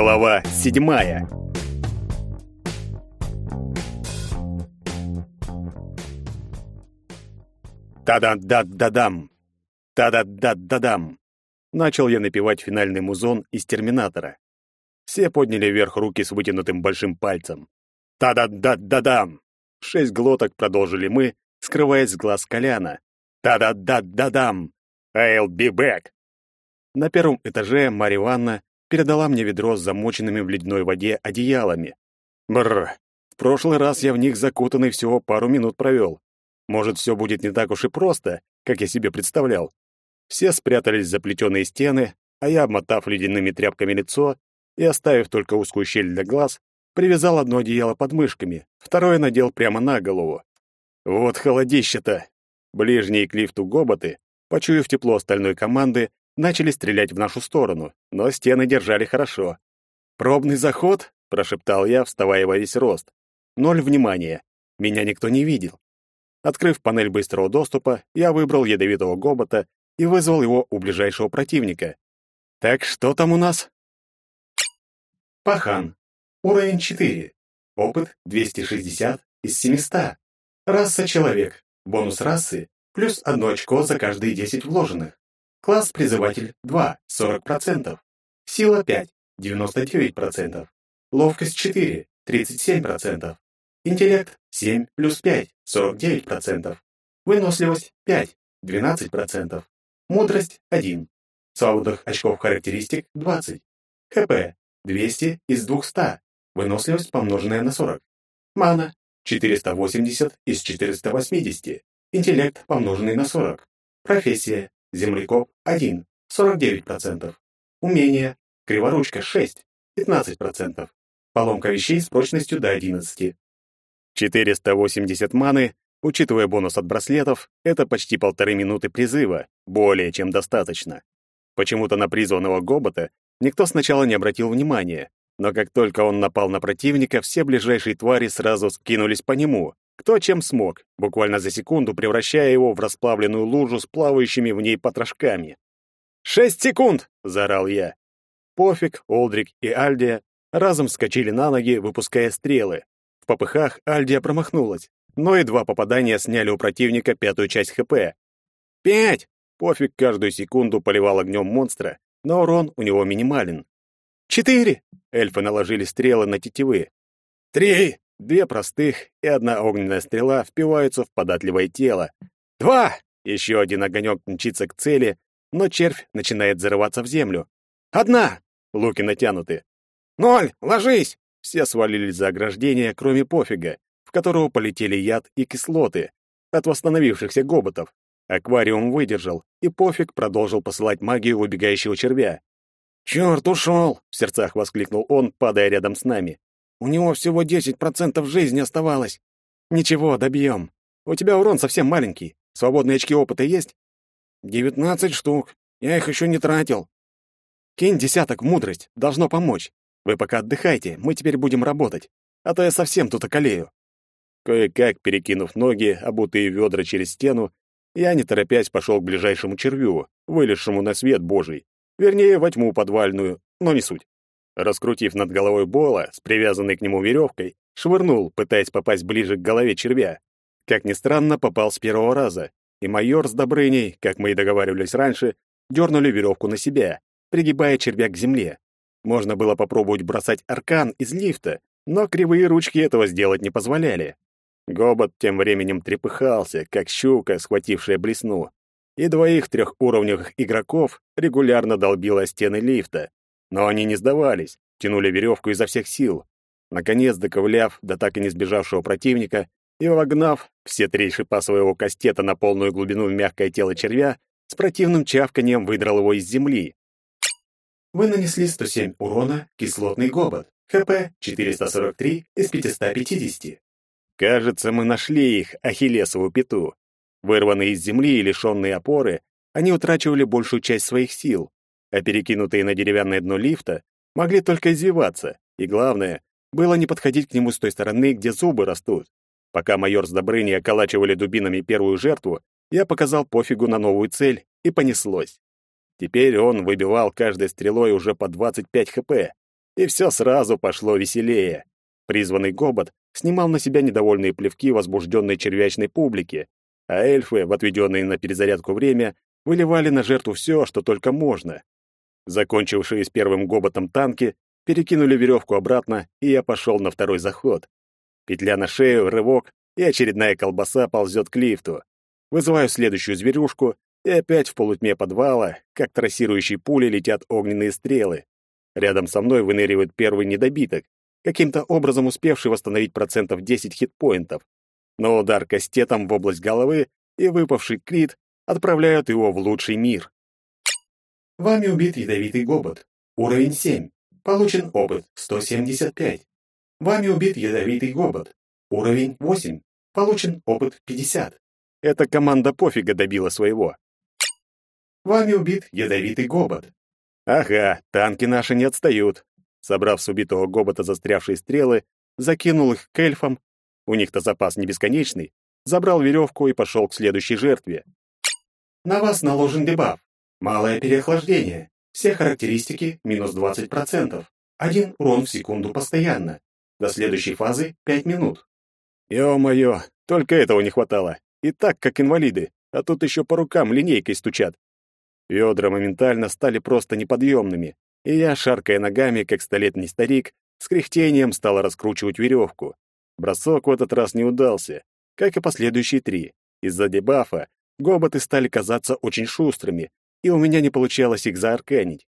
Глава седьмая. Та-да-да-да-дам! Та-да-да-да-дам! Начал я напевать финальный музон из «Терминатора». Все подняли вверх руки с вытянутым большим пальцем. Та-да-да-да-дам! Шесть глоток продолжили мы, скрываясь с глаз Коляна. Та-да-да-да-дам! I'll be back! На первом этаже Марья Ивановна передала мне ведро с замоченными в ледяной воде одеялами. Бррр, в прошлый раз я в них закутанный всего пару минут провел. Может, все будет не так уж и просто, как я себе представлял. Все спрятались за плетеные стены, а я, обмотав ледяными тряпками лицо и оставив только узкую щель для глаз, привязал одно одеяло под мышками, второе надел прямо на голову. Вот холодище-то! Ближние к лифту гоботы, почуяв тепло остальной команды, начали стрелять в нашу сторону, но стены держали хорошо. «Пробный заход?» — прошептал я, вставая во весь рост. Ноль внимания. Меня никто не видел. Открыв панель быстрого доступа, я выбрал ядовитого гобота и вызвал его у ближайшего противника. «Так что там у нас?» Пахан. Уровень 4. Опыт 260 из 700. Раса человек. Бонус расы плюс одно очко за каждые 10 вложенных. Класс призыватель 2, 40%. Сила 5, 99%. Ловкость 4, 37%. Интеллект 7 плюс 5, 49%. Выносливость 5, 12%. Мудрость 1. Свободных очков характеристик 20. ХП 200 из 200. Выносливость помноженная на 40. Мана 480 из 480. Интеллект помноженный на 40. Профессия Землекоп 1, 49%. Умение. Криворучка 6, 15%. Поломка вещей с прочностью до 11. 480 маны, учитывая бонус от браслетов, это почти полторы минуты призыва, более чем достаточно. Почему-то на призванного гобота никто сначала не обратил внимания, но как только он напал на противника, все ближайшие твари сразу скинулись по нему, кто чем смог, буквально за секунду превращая его в расплавленную лужу с плавающими в ней потрошками. «Шесть секунд!» — заорал я. Пофиг, Олдрик и Альдия разом вскочили на ноги, выпуская стрелы. В попыхах Альдия промахнулась, но и два попадания сняли у противника пятую часть ХП. «Пять!» Пофиг каждую секунду поливал огнем монстра, но урон у него минимален. «Четыре!» Эльфы наложили стрелы на тетивы. «Три!» Две простых и одна огненная стрела впиваются в податливое тело. Два! Еще один огонек мчится к цели, но червь начинает зарываться в землю. Одна! Луки натянуты. Ноль! Ложись! Все свалились за ограждение, кроме пофига, в которого полетели яд и кислоты от восстановившихся гоботов. Аквариум выдержал, и пофиг продолжил посылать магию убегающего червя. «Черт, ушел!» — в сердцах воскликнул он, падая рядом с нами. У него всего 10% жизни оставалось. Ничего, добьем. У тебя урон совсем маленький. Свободные очки опыта есть? Девятнадцать штук. Я их еще не тратил. Кинь десяток мудрость. Должно помочь. Вы пока отдыхайте, мы теперь будем работать. А то я совсем тут околею. Кое-как, перекинув ноги, обутые ведра через стену, я, не торопясь, пошел к ближайшему червю, вылезшему на свет божий. Вернее, во тьму подвальную, но не суть. Раскрутив над головой Бола с привязанной к нему веревкой, швырнул, пытаясь попасть ближе к голове червя. Как ни странно, попал с первого раза, и майор с Добрыней, как мы и договаривались раньше, дернули веревку на себя, пригибая червя к земле. Можно было попробовать бросать аркан из лифта, но кривые ручки этого сделать не позволяли. Гобот тем временем трепыхался, как щука, схватившая блесну, и двоих трехуровневых игроков регулярно долбило стены лифта, но они не сдавались, тянули веревку изо всех сил. Наконец, доковыляв до так и не сбежавшего противника и вогнав все три шипа своего кастета на полную глубину в мягкое тело червя, с противным чавканием выдрал его из земли. Вы нанесли 107 урона, кислотный гобот. ХП 443 из 550. Кажется, мы нашли их, Ахиллесову пету. Вырванные из земли и лишенные опоры, они утрачивали большую часть своих сил, а перекинутые на деревянное дно лифта могли только извиваться, и главное, было не подходить к нему с той стороны, где зубы растут. Пока майор с Добрыней околачивали дубинами первую жертву, я показал пофигу на новую цель, и понеслось. Теперь он выбивал каждой стрелой уже по 25 хп, и все сразу пошло веселее. Призванный гобот снимал на себя недовольные плевки возбужденной червячной публики, а эльфы, в отведенное на перезарядку время, выливали на жертву все, что только можно. Закончившие с первым гоботом танки перекинули веревку обратно, и я пошел на второй заход. Петля на шею, рывок, и очередная колбаса ползет к лифту. Вызываю следующую зверюшку, и опять в полутьме подвала, как трассирующие пули, летят огненные стрелы. Рядом со мной выныривает первый недобиток, каким-то образом успевший восстановить процентов 10 хитпоинтов. Но удар кастетом в область головы и выпавший крит отправляют его в лучший мир. Вами убит ядовитый гобот. Уровень 7. Получен опыт 175. Вами убит ядовитый гобот. Уровень 8. Получен опыт 50. Эта команда пофига добила своего. Вами убит ядовитый гобот. Ага, танки наши не отстают. Собрав с убитого гобота застрявшие стрелы, закинул их к эльфам. У них-то запас не бесконечный. Забрал веревку и пошел к следующей жертве. На вас наложен дебаф. Малое переохлаждение. Все характеристики минус 20%. Один урон в секунду постоянно. До следующей фазы 5 минут. Ё-моё, только этого не хватало. И так, как инвалиды, а тут еще по рукам линейкой стучат. Ведра моментально стали просто неподъемными, и я, шаркая ногами, как столетний старик, с кряхтением стал раскручивать веревку. Бросок в этот раз не удался, как и последующие три. Из-за дебафа гоботы стали казаться очень шустрыми, и у меня не получалось их заарканить.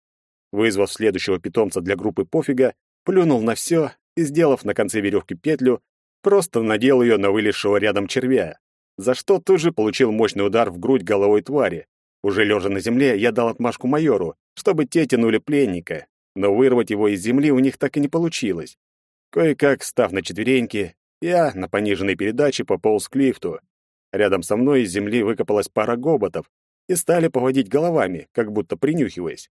Вызвав следующего питомца для группы пофига, плюнул на все и, сделав на конце веревки петлю, просто надел ее на вылезшего рядом червя, за что тут же получил мощный удар в грудь головой твари. Уже лежа на земле, я дал отмашку майору, чтобы те тянули пленника, но вырвать его из земли у них так и не получилось. Кое-как, став на четвереньки, я на пониженной передаче пополз к лифту. Рядом со мной из земли выкопалась пара гоботов и стали поводить головами, как будто принюхиваясь.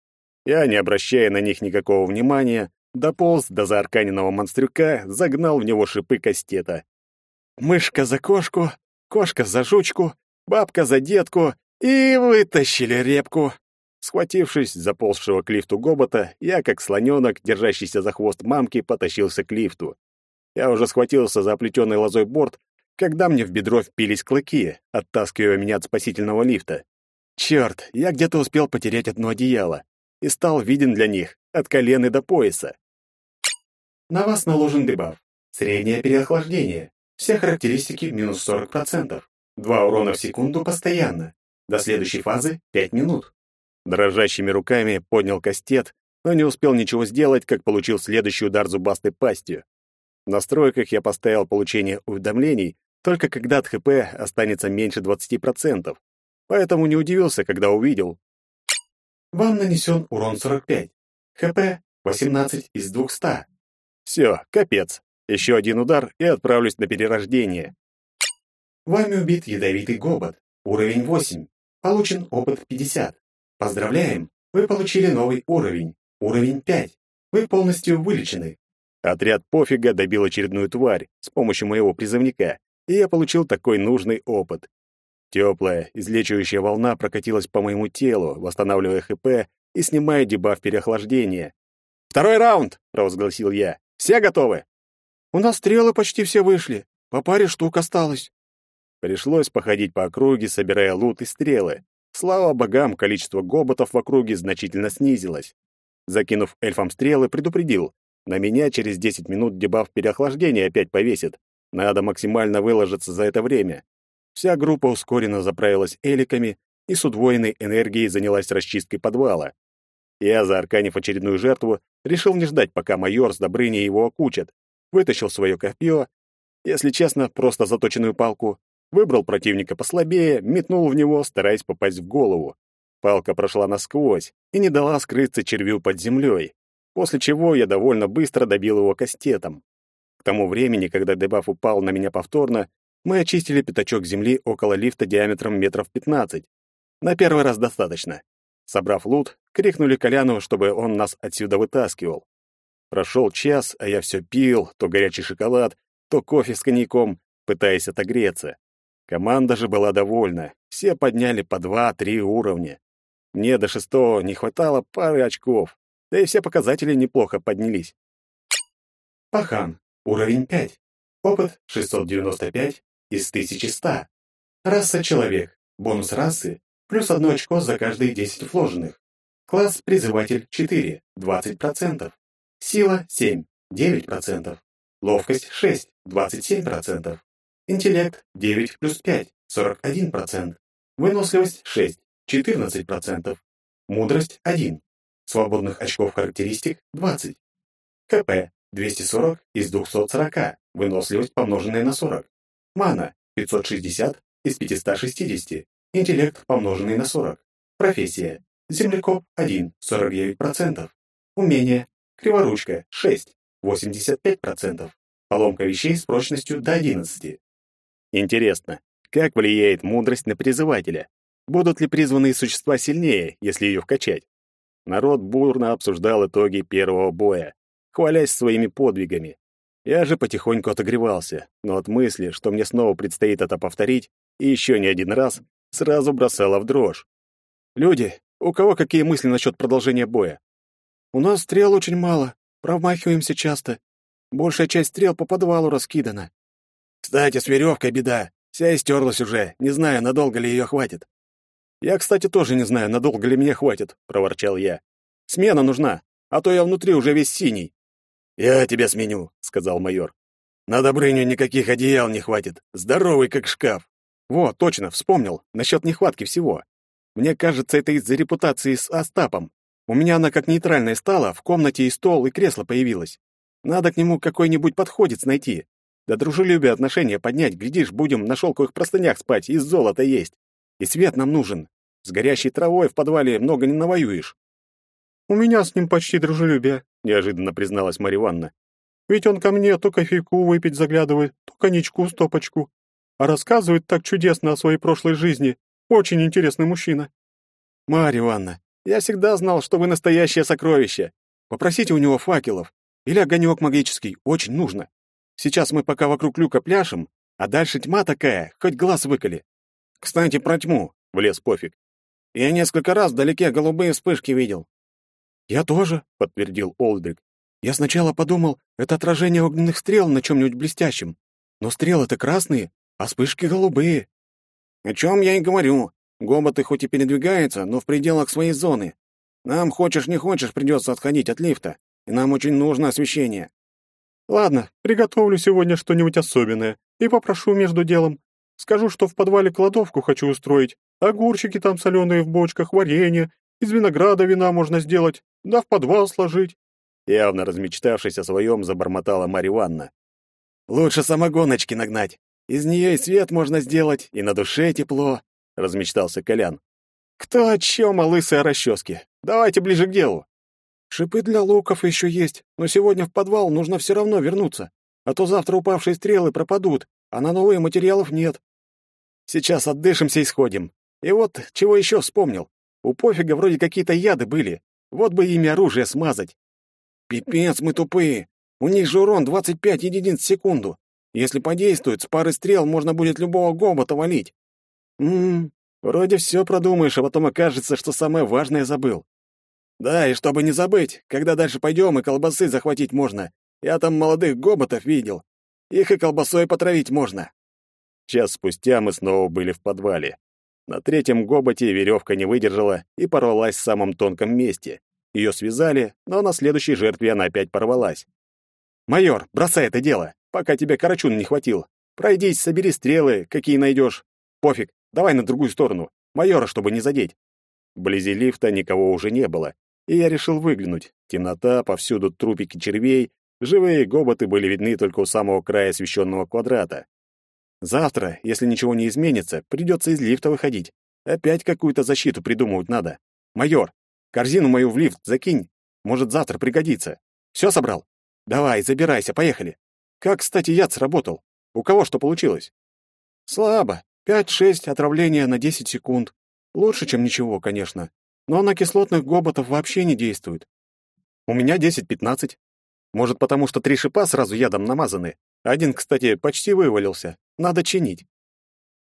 Я, не обращая на них никакого внимания, дополз до заарканенного монстрюка, загнал в него шипы кастета. Мышка за кошку, кошка за жучку, бабка за детку и вытащили репку. Схватившись за ползшего к лифту гобота, я, как слоненок, держащийся за хвост мамки, потащился к лифту. Я уже схватился за оплетенный лозой борт, когда мне в бедро впились клыки, оттаскивая меня от спасительного лифта. Черт, я где-то успел потерять одно одеяло и стал виден для них от колена до пояса. На вас наложен дебаф. Среднее переохлаждение. Все характеристики минус 40%. Два урона в секунду постоянно. До следующей фазы 5 минут. Дрожащими руками поднял кастет, но не успел ничего сделать, как получил следующий удар зубастой пастью. В настройках я поставил получение уведомлений только когда от ХП останется меньше 20%. Поэтому не удивился, когда увидел. Вам нанесен урон 45. ХП 18 из 200. Все, капец. Еще один удар и отправлюсь на перерождение. Вами убит ядовитый гобот. Уровень 8. Получен опыт 50. Поздравляем! Вы получили новый уровень. Уровень 5. Вы полностью вылечены. Отряд пофига добил очередную тварь с помощью моего призывника, и я получил такой нужный опыт. Теплая, излечивающая волна прокатилась по моему телу, восстанавливая ХП и снимая дебаф переохлаждения. «Второй раунд!» — провозгласил я. «Все готовы?» «У нас стрелы почти все вышли. По паре штук осталось». Пришлось походить по округе, собирая лут и стрелы. Слава богам, количество гоботов в округе значительно снизилось. Закинув эльфам стрелы, предупредил. На меня через 10 минут дебаф переохлаждения опять повесит. Надо максимально выложиться за это время. Вся группа ускоренно заправилась эликами и с удвоенной энергией занялась расчисткой подвала. Я, заарканив очередную жертву, решил не ждать, пока майор с Добрыней его окучат. Вытащил свое копье, если честно, просто заточенную палку, Выбрал противника послабее, метнул в него, стараясь попасть в голову. Палка прошла насквозь и не дала скрыться червю под землей, после чего я довольно быстро добил его кастетом. К тому времени, когда дебаф упал на меня повторно, мы очистили пятачок земли около лифта диаметром метров 15. На первый раз достаточно. Собрав лут, крикнули Коляну, чтобы он нас отсюда вытаскивал. Прошел час, а я все пил, то горячий шоколад, то кофе с коньяком, пытаясь отогреться. Команда же была довольна. Все подняли по два-три уровня. Мне до шестого не хватало пары очков. да и все показатели неплохо поднялись. Пахан. Уровень 5. Опыт 695 из 1100. Раса человек. Бонус расы плюс одно очко за каждые 10 вложенных. Класс призыватель 4, 20%. Сила 7, 9%. Ловкость 6, 27%. Интеллект 9 плюс 5, 41%. Выносливость 6, 14%. Мудрость 1. Свободных очков характеристик 20. КП 240 из 240. Выносливость, помноженная на 40. Мана 560 из 560. Интеллект, помноженный на 40. Профессия. Землекоп 1, 49%. Умение. Криворучка 6, 85%. Поломка вещей с прочностью до 11. Интересно, как влияет мудрость на призывателя? Будут ли призванные существа сильнее, если ее вкачать? Народ бурно обсуждал итоги первого боя, хвалясь своими подвигами. Я же потихоньку отогревался, но от мысли, что мне снова предстоит это повторить, и еще не один раз, сразу бросало в дрожь. «Люди, у кого какие мысли насчет продолжения боя?» «У нас стрел очень мало, промахиваемся часто. Большая часть стрел по подвалу раскидана». «Кстати, с веревкой беда. Вся истерлась уже. Не знаю, надолго ли ее хватит». «Я, кстати, тоже не знаю, надолго ли меня хватит», — проворчал я. «Смена нужна, а то я внутри уже весь синий». «Я тебя сменю», — сказал майор. «На Добрыню никаких одеял не хватит. Здоровый, как шкаф». «Вот, точно, вспомнил. Насчет нехватки всего. Мне кажется, это из-за репутации с Остапом. У меня она как нейтральная стала, в комнате и стол, и кресло появилось. Надо к нему какой-нибудь подходец найти. Да дружелюбие отношения поднять, глядишь, будем на шелковых простынях спать и золото есть. И свет нам нужен. С горящей травой в подвале много не навоюешь. У меня с ним почти дружелюбие, неожиданно призналась Марья Ивановна. Ведь он ко мне то кофейку выпить заглядывает, то коньячку стопочку. А рассказывает так чудесно о своей прошлой жизни. Очень интересный мужчина. Марья Ивановна, я всегда знал, что вы настоящее сокровище. Попросите у него факелов. Или огонек магический. Очень нужно. Сейчас мы пока вокруг люка пляшем, а дальше тьма такая, хоть глаз выколи. Кстати, про тьму, — влез пофиг. Я несколько раз вдалеке голубые вспышки видел. Я тоже, — подтвердил Олдрик. Я сначала подумал, это отражение огненных стрел на чем-нибудь блестящем. Но стрелы-то красные, а вспышки голубые. О чем я и говорю. Гоботы хоть и передвигаются, но в пределах своей зоны. Нам, хочешь не хочешь, придется отходить от лифта, и нам очень нужно освещение. Ладно, приготовлю сегодня что-нибудь особенное и попрошу между делом. Скажу, что в подвале кладовку хочу устроить. Огурчики там соленые в бочках, варенье, из винограда вина можно сделать, да в подвал сложить. Явно размечтавшись о своем, забормотала Марья Ивановна. Лучше самогоночки нагнать. Из нее и свет можно сделать, и на душе тепло, размечтался Колян. Кто о чем, о лысой расческе? Давайте ближе к делу. Шипы для луков еще есть, но сегодня в подвал нужно все равно вернуться, а то завтра упавшие стрелы пропадут, а на новые материалов нет. Сейчас отдышимся и сходим. И вот чего еще вспомнил. У пофига вроде какие-то яды были. Вот бы ими оружие смазать. Пипец, мы тупые. У них же урон 25 единиц в секунду. Если подействует, с пары стрел можно будет любого гобота валить. Ммм, вроде все продумаешь, а потом окажется, что самое важное забыл. Да, и чтобы не забыть, когда дальше пойдем, и колбасы захватить можно. Я там молодых гоботов видел. Их и колбасой потравить можно. Час спустя мы снова были в подвале. На третьем гоботе веревка не выдержала и порвалась в самом тонком месте. Ее связали, но на следующей жертве она опять порвалась. «Майор, бросай это дело, пока тебе карачун не хватил. Пройдись, собери стрелы, какие найдешь. Пофиг, давай на другую сторону. Майора, чтобы не задеть». Вблизи лифта никого уже не было, и я решил выглянуть. Темнота, повсюду трупики червей, живые гоботы были видны только у самого края освещенного квадрата. Завтра, если ничего не изменится, придется из лифта выходить. Опять какую-то защиту придумывать надо. Майор, корзину мою в лифт закинь. Может, завтра пригодится. Все собрал? Давай, забирайся, поехали. Как, кстати, яд сработал? У кого что получилось? Слабо. Пять-шесть отравления на десять секунд. Лучше, чем ничего, конечно. Но на кислотных гоботов вообще не действует. У меня десять-пятнадцать. Может, потому что три шипа сразу ядом намазаны. Один, кстати, почти вывалился. Надо чинить.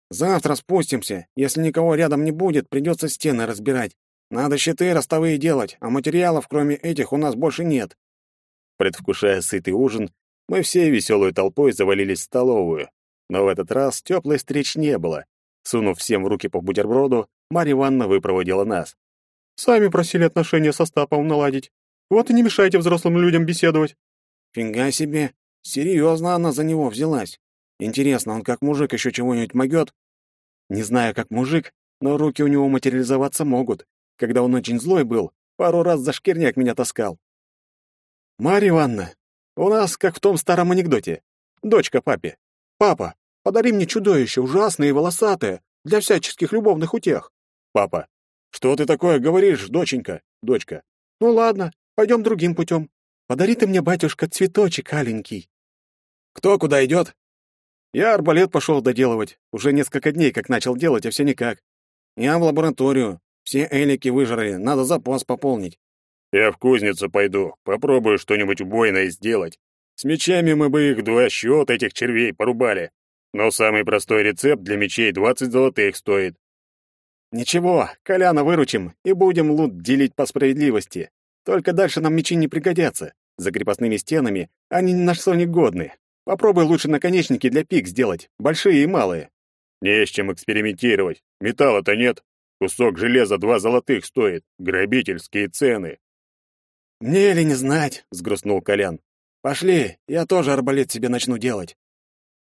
Завтра спустимся. Если никого рядом не будет, придется стены разбирать. Надо щиты ростовые делать, а материалов, кроме этих, у нас больше нет. Предвкушая сытый ужин, мы все веселой толпой завалились в столовую. Но в этот раз теплой встреч не было. Сунув всем в руки по бутерброду, Марья Ивановна выпроводила нас. «Сами просили отношения со Стаповым наладить. Вот и не мешайте взрослым людям беседовать». «Фига себе! Серьезно она за него взялась. Интересно, он как мужик еще чего-нибудь могет?» «Не знаю, как мужик, но руки у него материализоваться могут. Когда он очень злой был, пару раз за шкирняк меня таскал». «Марья Ивановна, у нас как в том старом анекдоте. Дочка папе. Папа, подари мне чудовище, ужасное и волосатое, для всяческих любовных утех. Папа. Что ты такое говоришь, доченька? Дочка. Ну ладно, пойдем другим путем. Подари ты мне, батюшка, цветочек аленький. Кто куда идет? Я арбалет пошел доделывать. Уже несколько дней как начал делать, а все никак. Я в лабораторию. Все элики выжрали, надо запас пополнить. Я в кузницу пойду, попробую что-нибудь убойное сделать. С мечами мы бы их два счета этих червей порубали. Но самый простой рецепт для мечей 20 золотых стоит. Ничего, Коляна выручим и будем лут делить по справедливости. Только дальше нам мечи не пригодятся. За крепостными стенами они ни на что не годны. Попробуй лучше наконечники для пик сделать, большие и малые. Не с чем экспериментировать. Металла-то нет. Кусок железа два золотых стоит. Грабительские цены. «Мне ли не знать?» — сгрустнул Колян. «Пошли, я тоже арбалет себе начну делать.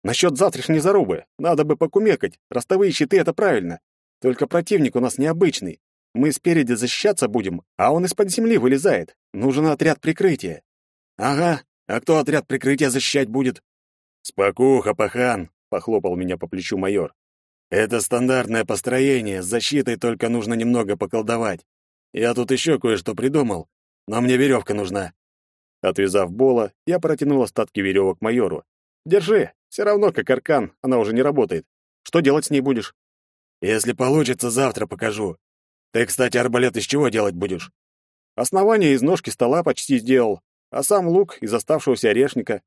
Насчет завтрашней зарубы. Надо бы покумекать. Ростовые щиты — это правильно. Только противник у нас необычный. Мы спереди защищаться будем, а он из-под земли вылезает. Нужен отряд прикрытия». «Ага. А кто отряд прикрытия защищать будет?» «Спокуха, пахан», — похлопал меня по плечу майор. «Это стандартное построение. С защитой только нужно немного поколдовать. Я тут еще кое-что придумал но мне веревка нужна». Отвязав Бола, я протянул остатки веревок майору. «Держи, все равно как аркан, она уже не работает. Что делать с ней будешь?» «Если получится, завтра покажу. Ты, кстати, арбалет из чего делать будешь?» «Основание из ножки стола почти сделал, а сам лук из оставшегося орешника».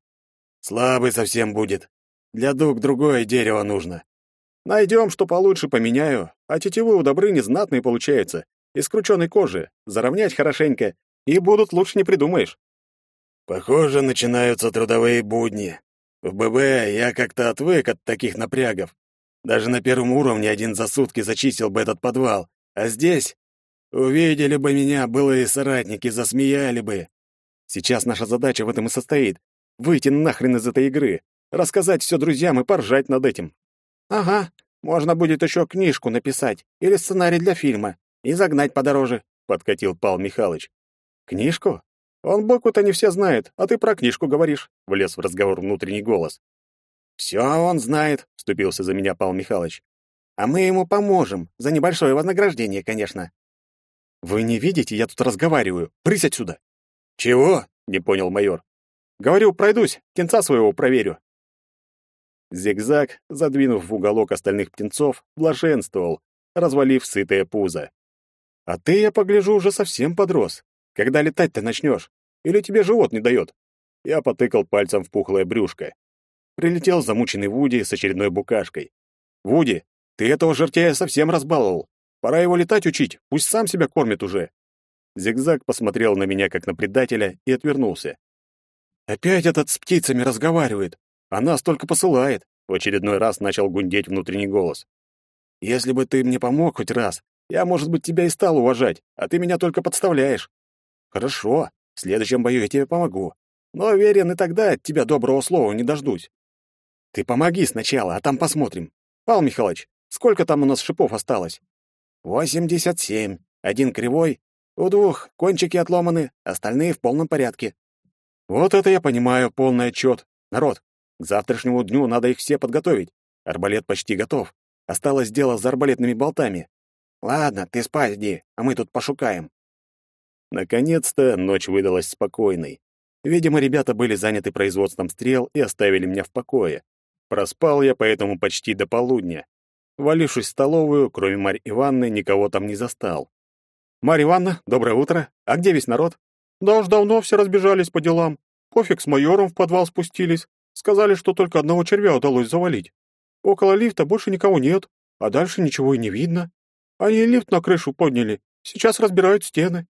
«Слабый совсем будет. Для дуг другое дерево нужно». «Найдем, что получше, поменяю. А тетивы у Добрыни знатные получаются. Из крученой кожи. Заровнять хорошенько, и будут лучше не придумаешь. Похоже, начинаются трудовые будни. В ББ я как-то отвык от таких напрягов. Даже на первом уровне один за сутки зачистил бы этот подвал. А здесь увидели бы меня былые соратники, засмеяли бы. Сейчас наша задача в этом и состоит. Выйти нахрен из этой игры, рассказать все друзьям и поржать над этим. Ага, можно будет еще книжку написать или сценарий для фильма и загнать подороже, подкатил Пал Михайлович. «Книжку? Он букву-то не все знает, а ты про книжку говоришь», — влез в разговор внутренний голос. «Все он знает», — вступился за меня Павел Михайлович. «А мы ему поможем, за небольшое вознаграждение, конечно». «Вы не видите, я тут разговариваю. Прысь отсюда!» «Чего?» — не понял майор. «Говорю, пройдусь, птенца своего проверю». Зигзаг, задвинув в уголок остальных птенцов, блаженствовал, развалив сытое пузо. «А ты, я погляжу, уже совсем подрос. Когда летать-то начнешь? Или тебе живот не дает?» Я потыкал пальцем в пухлое брюшко. Прилетел замученный Вуди с очередной букашкой. «Вуди, ты этого жертяя совсем разбаловал. Пора его летать учить, пусть сам себя кормит уже». Зигзаг посмотрел на меня как на предателя и отвернулся. «Опять этот с птицами разговаривает. Она столько посылает», — в очередной раз начал гундеть внутренний голос. «Если бы ты мне помог хоть раз, я, может быть, тебя и стал уважать, а ты меня только подставляешь. Хорошо, в следующем бою я тебе помогу. Но уверен, и тогда от тебя доброго слова не дождусь. Ты помоги сначала, а там посмотрим. Павел Михайлович, сколько там у нас шипов осталось? Восемьдесят семь. Один кривой, у двух кончики отломаны, остальные в полном порядке. Вот это я понимаю, полный отчет. Народ, к завтрашнему дню надо их все подготовить. Арбалет почти готов. Осталось дело за арбалетными болтами. Ладно, ты спать иди, а мы тут пошукаем. Наконец-то ночь выдалась спокойной. Видимо, ребята были заняты производством стрел и оставили меня в покое. Проспал я поэтому почти до полудня. Валившись в столовую, кроме Марь Ивановны, никого там не застал. «Марья Ивановна, доброе утро. А где весь народ?» «Да уж давно все разбежались по делам. Пофиг с майором в подвал спустились. Сказали, что только одного червя удалось завалить. Около лифта больше никого нет, а дальше ничего и не видно. Они лифт на крышу подняли, Сейчас разбирают стены.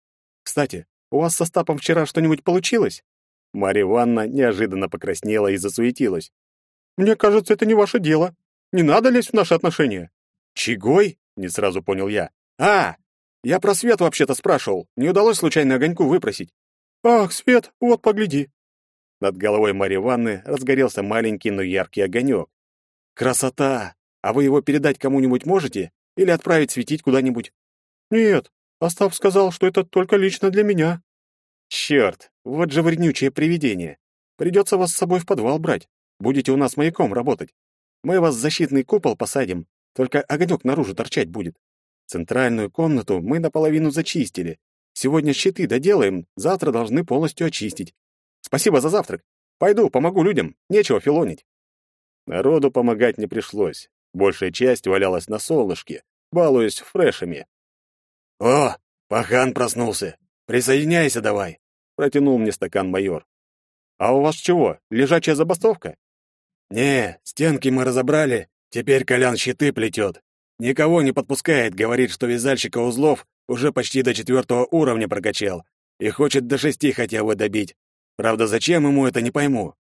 Кстати, у вас со Стапом вчера что-нибудь получилось?» Марья Ивановна неожиданно покраснела и засуетилась. «Мне кажется, это не ваше дело. Не надо лезть в наши отношения». «Чигой?» — не сразу понял я. «А, я про свет вообще-то спрашивал. Не удалось случайно огоньку выпросить?» «Ах, свет, вот погляди». Над головой Марьи Ивановны разгорелся маленький, но яркий огонек. «Красота! А вы его передать кому-нибудь можете? Или отправить светить куда-нибудь?» «Нет, Остап сказал, что это только лично для меня». «Черт, вот же вреднючее привидение. Придется вас с собой в подвал брать. Будете у нас маяком работать. Мы вас в защитный купол посадим, только огонек наружу торчать будет. Центральную комнату мы наполовину зачистили. Сегодня щиты доделаем, завтра должны полностью очистить. Спасибо за завтрак. Пойду, помогу людям, нечего филонить. Народу помогать не пришлось. Большая часть валялась на солнышке, балуясь фрешами. «О, пахан проснулся! Присоединяйся давай!» — протянул мне стакан майор. «А у вас чего, лежачая забастовка?» «Не, стенки мы разобрали, теперь Колян щиты плетет. Никого не подпускает, говорит, что вязальщика узлов уже почти до четвертого уровня прокачал и хочет до шести хотя бы добить. Правда, зачем ему это, не пойму.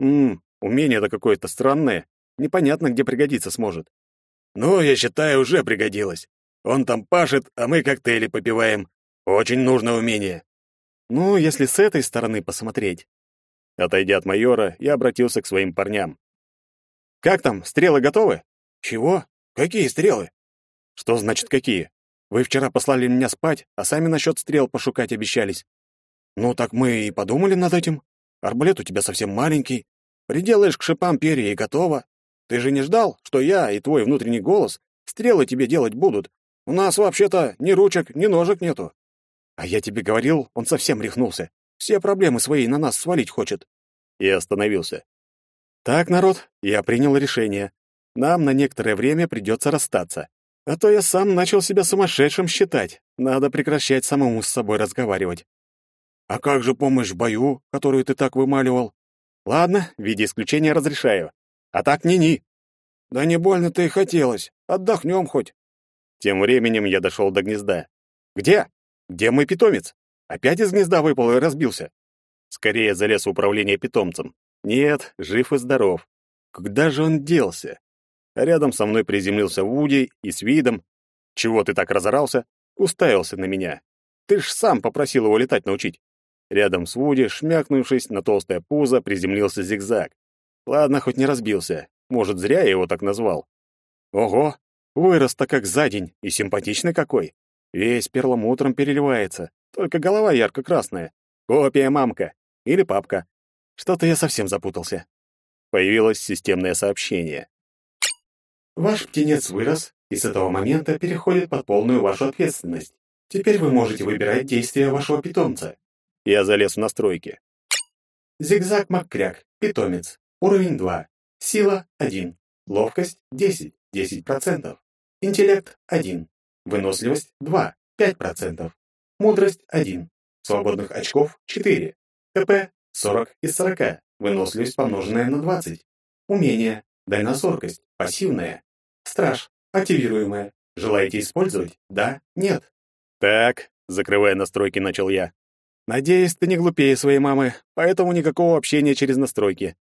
Ммм, умение-то какое-то странное, непонятно, где пригодиться сможет. Ну, я считаю, уже пригодилось. Он там пашет, а мы коктейли попиваем. Очень нужное умение. Ну, если с этой стороны посмотреть. Отойдя от майора, я обратился к своим парням. Как там, стрелы готовы? Чего? Какие стрелы? Что значит какие? Вы вчера послали меня спать, а сами насчет стрел пошукать обещались. Ну так мы и подумали над этим. Арбалет у тебя совсем маленький. Приделаешь к шипам перья и готово. Ты же не ждал, что я и твой внутренний голос стрелы тебе делать будут. У нас вообще-то ни ручек, ни ножек нету. А я тебе говорил, он совсем рехнулся. Все проблемы свои на нас свалить хочет. И остановился. Так, народ, я принял решение. Нам на некоторое время придется расстаться. А то я сам начал себя сумасшедшим считать. Надо прекращать самому с собой разговаривать. А как же помощь в бою, которую ты так вымаливал? Ладно, в виде исключения разрешаю. А так ни-ни. Да не больно-то и хотелось. Отдохнем хоть. Тем временем я дошел до гнезда. Где? Где мой питомец? Опять из гнезда выпал и разбился. Скорее залез в управление питомцем. Нет, жив и здоров. Куда же он делся? Рядом со мной приземлился Вуди и с видом «Чего ты так разорался?» уставился на меня. «Ты ж сам попросил его летать научить». Рядом с Вуди, шмякнувшись на толстое пузо, приземлился зигзаг. Ладно, хоть не разбился. Может, зря я его так назвал. Ого, вырос-то как за день, и симпатичный какой. Весь перламутром переливается, только голова ярко-красная. Копия мамка или папка. Что-то я совсем запутался. Появилось системное сообщение. Ваш птенец вырос и с этого момента переходит под полную вашу ответственность. Теперь вы можете выбирать действия вашего питомца. Я залез в настройки. Зигзаг Маккряк, питомец, уровень 2, сила 1, ловкость 10, 10%, интеллект 1, выносливость 2, 5%, мудрость 1, свободных очков 4, КП 40 из 40, выносливость помноженная на 20, умение, дальнозоркость, пассивная, Страж. Активируемая. Желаете использовать? Да? Нет? Так, закрывая настройки, начал я. Надеюсь, ты не глупее своей мамы, поэтому никакого общения через настройки.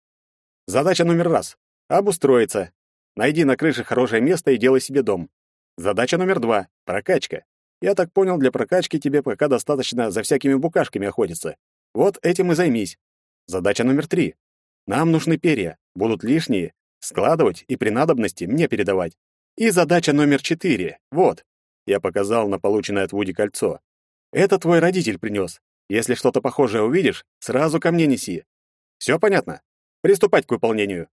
Задача номер раз. Обустроиться. Найди на крыше хорошее место и делай себе дом. Задача номер два. Прокачка. Я так понял, для прокачки тебе пока достаточно за всякими букашками охотиться. Вот этим и займись. Задача номер три. Нам нужны перья. Будут лишние, складывать и при надобности мне передавать. И задача номер четыре. Вот. Я показал на полученное от Вуди кольцо. Это твой родитель принес. Если что-то похожее увидишь, сразу ко мне неси. Все понятно? Приступать к выполнению.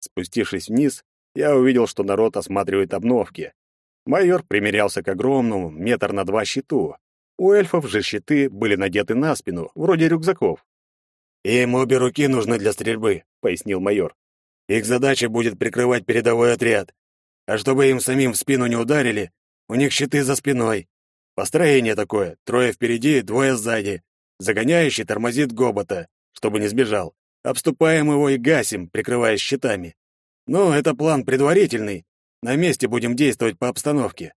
Спустившись вниз, я увидел, что народ осматривает обновки. Майор примерялся к огромному, метр на два щиту. У эльфов же щиты были надеты на спину, вроде рюкзаков. «Им обе руки нужны для стрельбы», — пояснил майор. Их задача будет прикрывать передовой отряд. А чтобы им самим в спину не ударили, у них щиты за спиной. Построение такое, трое впереди, двое сзади. Загоняющий тормозит гобота, чтобы не сбежал. Обступаем его и гасим, прикрываясь щитами. Ну, это план предварительный. На месте будем действовать по обстановке.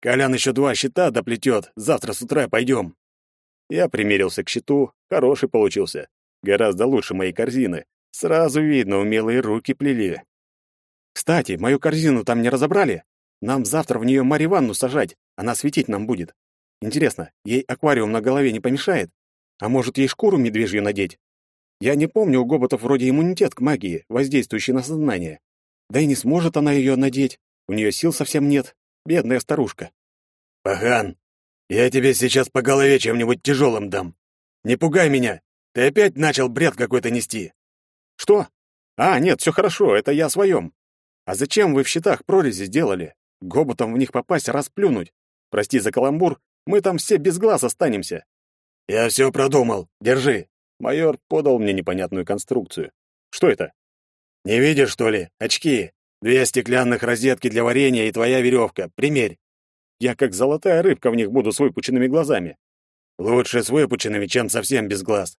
Колян еще два щита доплетет. Завтра с утра пойдем. Я примерился к щиту. Хороший получился. Гораздо лучше моей корзины. Сразу видно, умелые руки плели. Кстати, мою корзину там не разобрали? Нам завтра в нее Марью Ивановну сажать. Она светить нам будет. Интересно, ей аквариум на голове не помешает? А может, ей шкуру медвежью надеть? Я не помню, у гоботов вроде иммунитет к магии, воздействующий на сознание. Да и не сможет она ее надеть. У нее сил совсем нет. Бедная старушка. Пахан, я тебе сейчас по голове чем-нибудь тяжелым дам. Не пугай меня. Ты опять начал бред какой-то нести. Что? А, нет, все хорошо, это я о своем. А зачем вы в щитах прорези сделали? Гоботом в них попасть, расплюнуть. Прости за каламбур, мы там все без глаз останемся. Я все продумал. Держи. Майор подал мне непонятную конструкцию. Что это? Не видишь, что ли? Очки. Две стеклянных розетки для варенья и твоя веревка. Примерь. Я как золотая рыбка в них буду с выпученными глазами. Лучше с выпученными, чем совсем без глаз.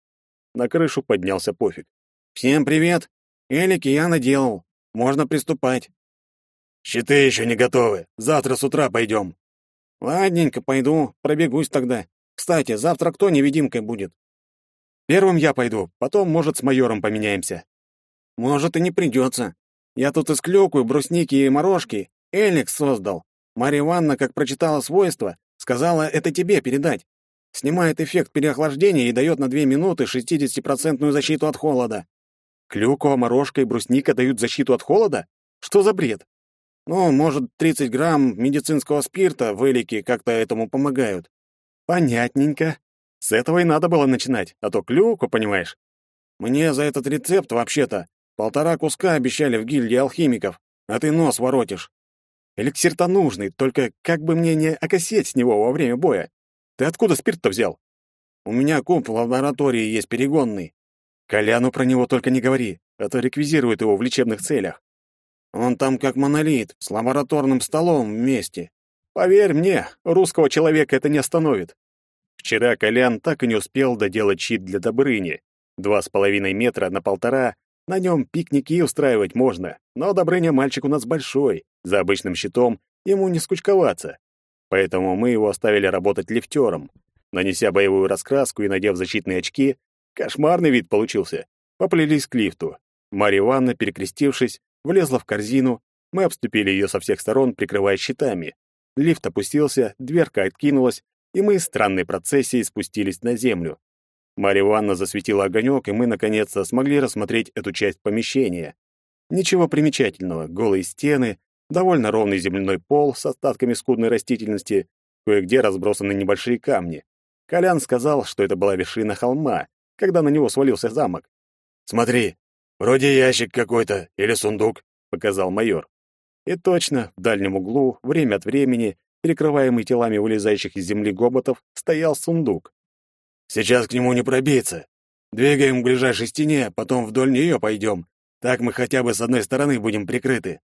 На крышу поднялся пофиг. Всем привет. Элики я наделал. Можно приступать. Щиты еще не готовы. Завтра с утра пойдем. Ладненько, пойду, пробегусь тогда. Кстати, завтра кто невидимкой будет? Первым я пойду, потом, может, с майором поменяемся. Может, и не придется. Я тут исклёкаю брусники и морожки. Эликс создал. Марья Ивановна, как прочитала свойства, сказала это тебе передать. Снимает эффект переохлаждения и дает на две минуты 60% защиту от холода. Клюква, морожка и брусника дают защиту от холода? Что за бред? Ну, может, 30 грамм медицинского спирта в элике как-то этому помогают. Понятненько. С этого и надо было начинать, а то клюку, понимаешь. Мне за этот рецепт вообще-то полтора куска обещали в гильдии алхимиков, а ты нос воротишь. Эликсир-то нужный, только как бы мне не окосеть с него во время боя. Ты откуда спирт-то взял? У меня куб в лаборатории есть перегонный. Коляну про него только не говори, а то реквизирует его в лечебных целях. Он там как монолит, с лабораторным столом вместе. Поверь мне, русского человека это не остановит. Вчера Колян так и не успел доделать щит для Добрыни. Два с половиной метра на полтора, на нем пикники устраивать можно, но Добрыня мальчик у нас большой, за обычным щитом ему не скучковаться. Поэтому мы его оставили работать лифтером. Нанеся боевую раскраску и надев защитные очки, кошмарный вид получился. Поплелись к лифту. Марья Ивановна, перекрестившись, влезла в корзину, мы обступили ее со всех сторон, прикрывая щитами. Лифт опустился, дверка откинулась, и мы странной процессией спустились на землю. Марья Ивановна засветила огонек, и мы, наконец-то, смогли рассмотреть эту часть помещения. Ничего примечательного, голые стены, довольно ровный земляной пол с остатками скудной растительности, кое-где разбросаны небольшие камни. Колян сказал, что это была вершина холма, когда на него свалился замок. «Смотри, вроде ящик какой-то или сундук», — показал майор. И точно, в дальнем углу, время от времени, перекрываемый телами вылезающих из земли гоботов, стоял сундук. «Сейчас к нему не пробиться. Двигаем к ближайшей стене, потом вдоль нее пойдем. Так мы хотя бы с одной стороны будем прикрыты».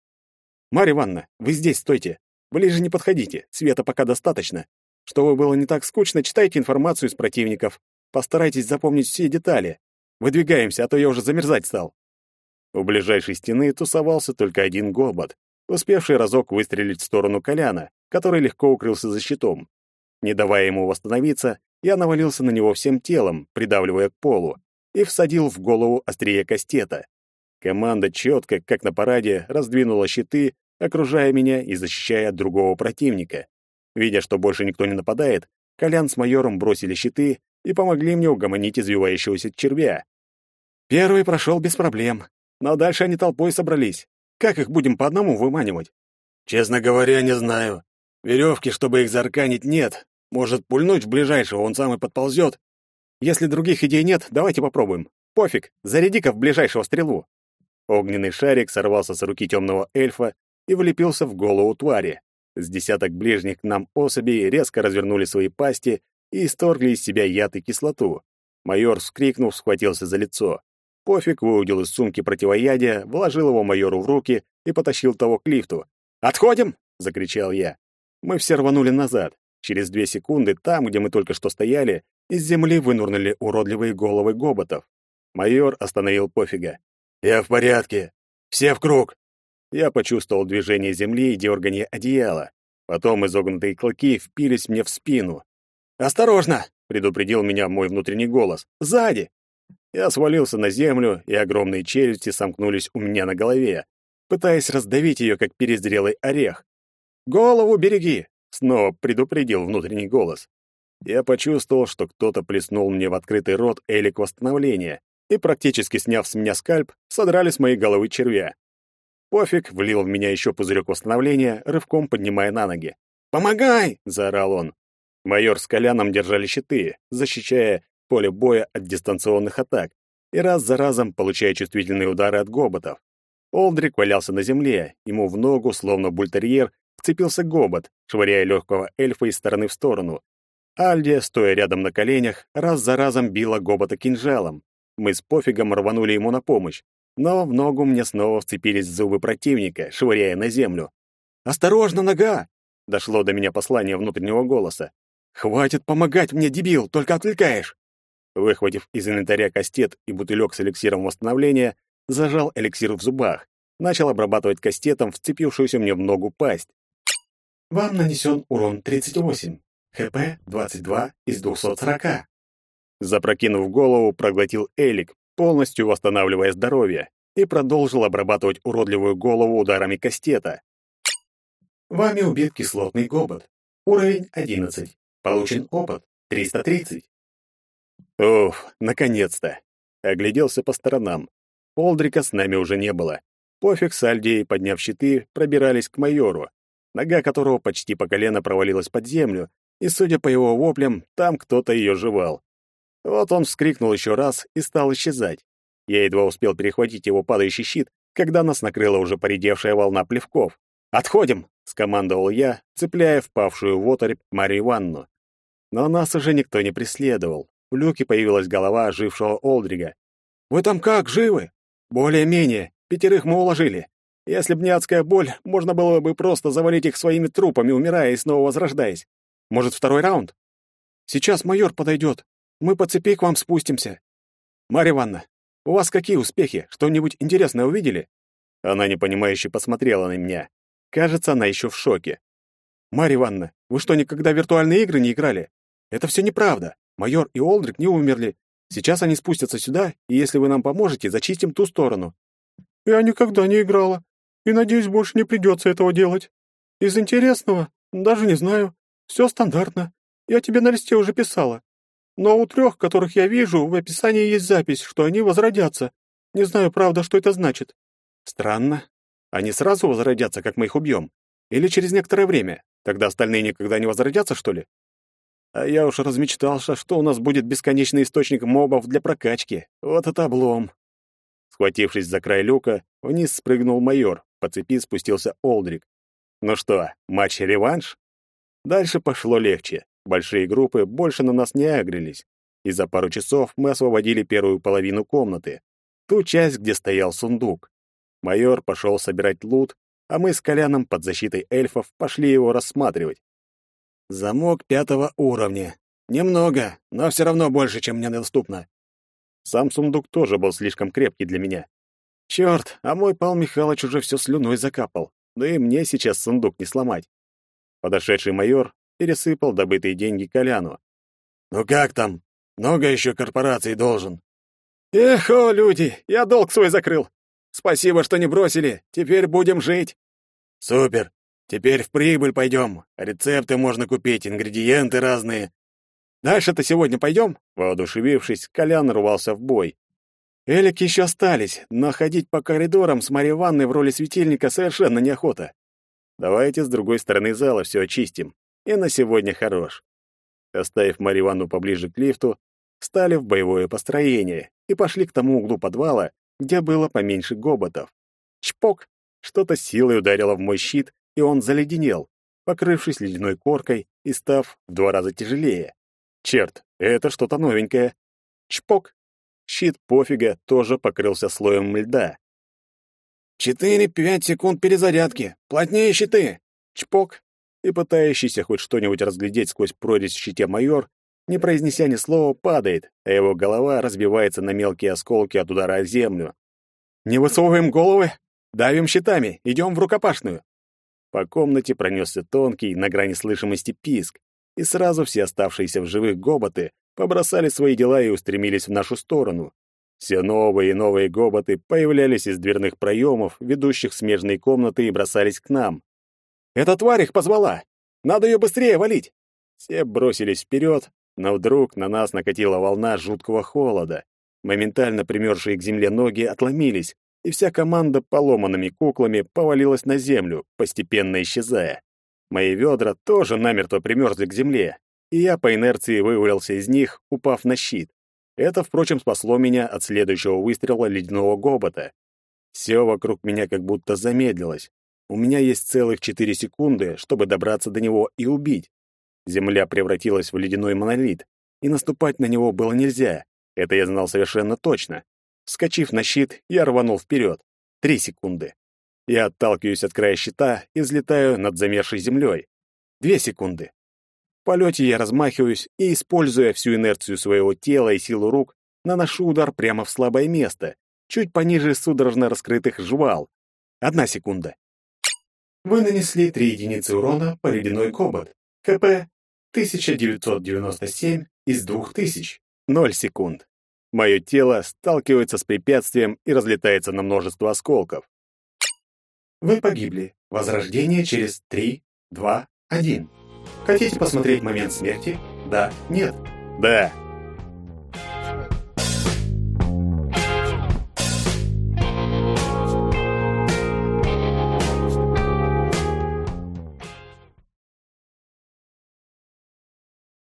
«Марья Ивановна, вы здесь стойте. Ближе не подходите, света пока достаточно. Чтобы было не так скучно, читайте информацию из противников. Постарайтесь запомнить все детали. Выдвигаемся, а то я уже замерзать стал». У ближайшей стены тусовался только один гобот, успевший разок выстрелить в сторону Коляна, который легко укрылся за щитом. Не давая ему восстановиться, я навалился на него всем телом, придавливая к полу, и всадил в голову острие кастета. Команда четко, как на параде, раздвинула щиты, окружая меня и защищая от другого противника. Видя, что больше никто не нападает, Колян с майором бросили щиты и помогли мне угомонить извивающегося червя. Первый прошел без проблем, но дальше они толпой собрались. Как их будем по одному выманивать? Честно говоря, не знаю. Веревки, чтобы их зарканить, нет. Может, пульнуть в ближайшего, он сам и подползет. Если других идей нет, давайте попробуем. Пофиг, заряди-ка в ближайшего стрелу. Огненный шарик сорвался с руки темного эльфа и влепился в голову твари. С десяток ближних к нам особей резко развернули свои пасти и исторгли из себя яд и кислоту. Майор, вскрикнув, схватился за лицо. Пофиг выудил из сумки противоядия, вложил его майору в руки и потащил того к лифту. «Отходим!» — закричал я. Мы все рванули назад. Через две секунды там, где мы только что стояли, из земли вынурнули уродливые головы гоботов. Майор остановил пофига. «Я в порядке. Все в круг!» Я почувствовал движение земли и дергание одеяла. Потом изогнутые клыки впились мне в спину. «Осторожно!» — предупредил меня мой внутренний голос. «Сзади!» Я свалился на землю, и огромные челюсти сомкнулись у меня на голове, пытаясь раздавить ее, как перезрелый орех. «Голову береги!» — снова предупредил внутренний голос. Я почувствовал, что кто-то плеснул мне в открытый рот элик восстановления, и, практически сняв с меня скальп, содрали с моей головы червя. Пофиг влил в меня еще пузырек восстановления, рывком поднимая на ноги. «Помогай!» — заорал он. Майор с Коляном держали щиты, защищая поле боя от дистанционных атак, и раз за разом получая чувствительные удары от гоботов. Олдрик валялся на земле, ему в ногу, словно бультерьер, вцепился гобот, швыряя легкого эльфа из стороны в сторону. Альдия, стоя рядом на коленях, раз за разом била гобота кинжалом. Мы с пофигом рванули ему на помощь, но в ногу мне снова вцепились зубы противника, швыряя на землю. «Осторожно, нога!» — дошло до меня послание внутреннего голоса. «Хватит помогать мне, дебил, только отвлекаешь!» Выхватив из инвентаря кастет и бутылек с эликсиром восстановления, зажал эликсир в зубах, начал обрабатывать кастетом вцепившуюся мне в ногу пасть. Вам нанесен урон 38, ХП 22 из 240. Запрокинув голову, проглотил элик, полностью восстанавливая здоровье, и продолжил обрабатывать уродливую голову ударами кастета. Вами убит кислотный гобот. Уровень 11. Получен опыт 330. Уф, наконец-то. Огляделся по сторонам. Олдрика с нами уже не было. Пофиг с Альдией, подняв щиты, пробирались к майору, нога которого почти по колено провалилась под землю, и, судя по его воплям, там кто-то ее жевал. Вот он вскрикнул еще раз и стал исчезать. Я едва успел перехватить его падающий щит, когда нас накрыла уже поредевшая волна плевков. «Отходим!» — скомандовал я, цепляя впавшую в оторопь Марию Ивановну. Но нас уже никто не преследовал. В люке появилась голова ожившего Олдрига. «Вы там как, живы?» «Более-менее. Пятерых мы уложили. Если б не адская боль, можно было бы просто завалить их своими трупами, умирая и снова возрождаясь. Может, второй раунд? Сейчас майор подойдет. Мы по цепи к вам спустимся. Марья Ивановна, у вас какие успехи? Что-нибудь интересное увидели?» Она непонимающе посмотрела на меня. Кажется, она еще в шоке. «Марья Ивановна, вы что, никогда в виртуальные игры не играли? Это все неправда. Майор и Олдрик не умерли. Сейчас они спустятся сюда, и если вы нам поможете, зачистим ту сторону». «Я никогда не играла, и, надеюсь, больше не придется этого делать. Из интересного? Даже не знаю. Все стандартно. Я тебе на листе уже писала. Но у трех, которых я вижу, в описании есть запись, что они возродятся. Не знаю, правда, что это значит. Странно. Они сразу возродятся, как мы их убьем? Или через некоторое время? Тогда остальные никогда не возродятся, что ли? А я уж размечтался, что у нас будет бесконечный источник мобов для прокачки. Вот это облом. Схватившись за край люка, вниз спрыгнул майор, по цепи спустился Олдрик. Ну что, матч-реванш? Дальше пошло легче. Большие группы больше на нас не агрились, и за пару часов мы освободили первую половину комнаты, ту часть, где стоял сундук. Майор пошел собирать лут, а мы с Коляном под защитой эльфов пошли его рассматривать. Замок пятого уровня. Немного, но все равно больше, чем мне доступно. Сам сундук тоже был слишком крепкий для меня. Черт, а мой Пал Михайлович уже все слюной закапал. Да и мне сейчас сундук не сломать. Подошедший майор пересыпал добытые деньги Коляну. «Ну как там? Много еще корпораций должен?» «Эх, о, люди, я долг свой закрыл. Спасибо, что не бросили. Теперь будем жить». «Супер. Теперь в прибыль пойдем. Рецепты можно купить, ингредиенты разные». «Дальше-то сегодня пойдем?» Воодушевившись, Колян рвался в бой. Элики еще остались, но ходить по коридорам с Марьей Ивановной в роли светильника совершенно неохота. Давайте с другой стороны зала все очистим. И на сегодня хорош. Оставив Марью Ивановну поближе к лифту, встали в боевое построение и пошли к тому углу подвала, где было поменьше гоботов. Чпок! Что-то силой ударило в мой щит, и он заледенел, покрывшись ледяной коркой и став в два раза тяжелее. Черт, это что-то новенькое. Чпок! Щит пофига тоже покрылся слоем льда. «Четыре-пять секунд перезарядки! Плотнее щиты!» Чпок! И пытающийся хоть что-нибудь разглядеть сквозь прорезь в щите майор, не произнеся ни слова, падает, а его голова разбивается на мелкие осколки от удара о землю. «Не высовываем головы! Давим щитами! Идем в рукопашную!» По комнате пронесся тонкий, на грани слышимости писк, и сразу все оставшиеся в живых гоботы побросали свои дела и устремились в нашу сторону. Все новые и новые гоботы появлялись из дверных проемов, ведущих в смежные комнаты, и бросались к нам. «Эта тварь их позвала! Надо ее быстрее валить!» Все бросились вперед, но вдруг на нас накатила волна жуткого холода. Моментально примерзшие к земле ноги отломились, и вся команда поломанными куклами повалилась на землю, постепенно исчезая. Мои ведра тоже намертво примерзли к земле, и я по инерции вывалился из них, упав на щит. Это, впрочем, спасло меня от следующего выстрела ледяного гобота. Все вокруг меня как будто замедлилось. У меня есть целых четыре секунды, чтобы добраться до него и убить. Земля превратилась в ледяной монолит, и наступать на него было нельзя. Это я знал совершенно точно. Вскочив на щит, я рванул вперед. Три секунды. Я отталкиваюсь от края щита и взлетаю над замерзшей землей. Две секунды. В полете я размахиваюсь и, используя всю инерцию своего тела и силу рук, наношу удар прямо в слабое место, чуть пониже судорожно раскрытых жвал. Одна секунда. Вы нанесли 3 единицы урона по ледяной кобот. КП 1997 из 2000. Ноль секунд. Мое тело сталкивается с препятствием и разлетается на множество осколков. Вы погибли. Возрождение через 3, 2, 1. Хотите посмотреть момент смерти? Да, нет. Да.